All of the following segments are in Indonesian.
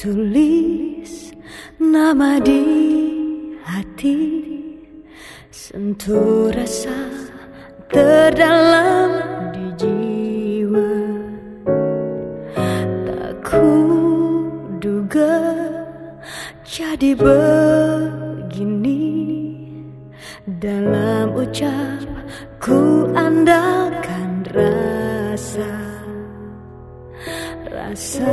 Tulis nama di hati. Sentuh rasa terdalam di jiwa. Tak ku duga jadi begini. Dalam ucap ku andalkan rasa. Rasa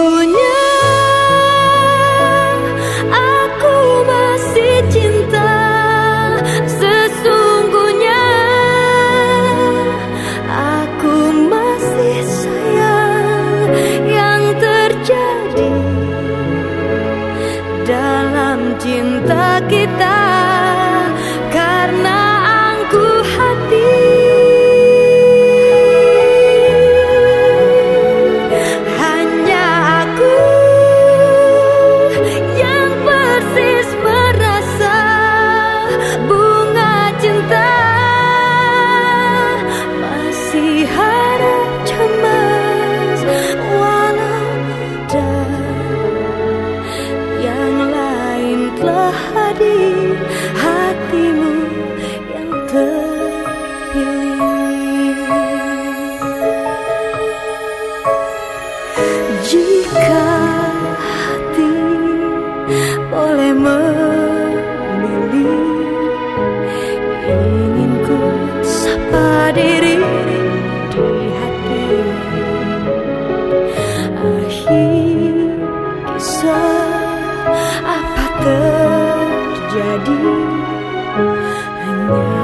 cinta kita Jika hati boleh memilih Ingin ku sapa diri di hati. Akhir kisah apa terjadi? Hanya